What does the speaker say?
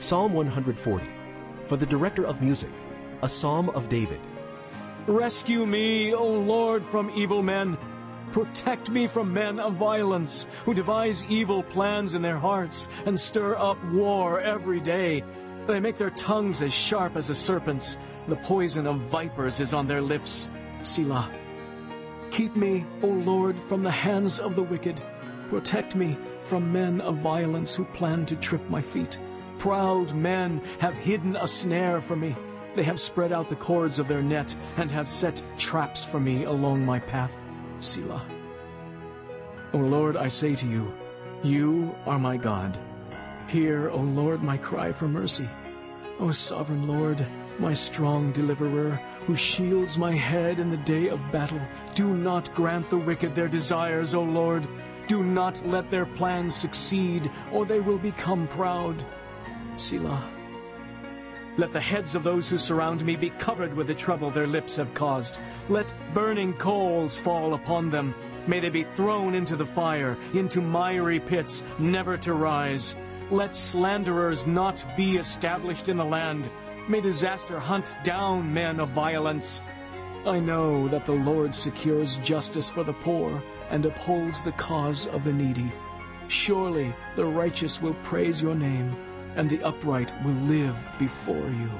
Psalm 140. For the director of music, a psalm of David. Rescue me, O Lord, from evil men. Protect me from men of violence, who devise evil plans in their hearts and stir up war every day. They make their tongues as sharp as a serpent's. The poison of vipers is on their lips. Selah. Keep me, O Lord, from the hands of the wicked. Protect me from men of violence who plan to trip my feet. Proud men have hidden a snare for me. They have spread out the cords of their net and have set traps for me along my path. Selah. O Lord, I say to you, you are my God. Hear, O Lord, my cry for mercy. O sovereign Lord, my strong deliverer, who shields my head in the day of battle, do not grant the wicked their desires, O Lord. Do not let their plans succeed, or they will become proud. Selah. Let the heads of those who surround me be covered with the trouble their lips have caused. Let burning coals fall upon them. May they be thrown into the fire, into miry pits, never to rise. Let slanderers not be established in the land. May disaster hunt down men of violence. I know that the Lord secures justice for the poor and upholds the cause of the needy. Surely the righteous will praise your name, and the upright will live before you.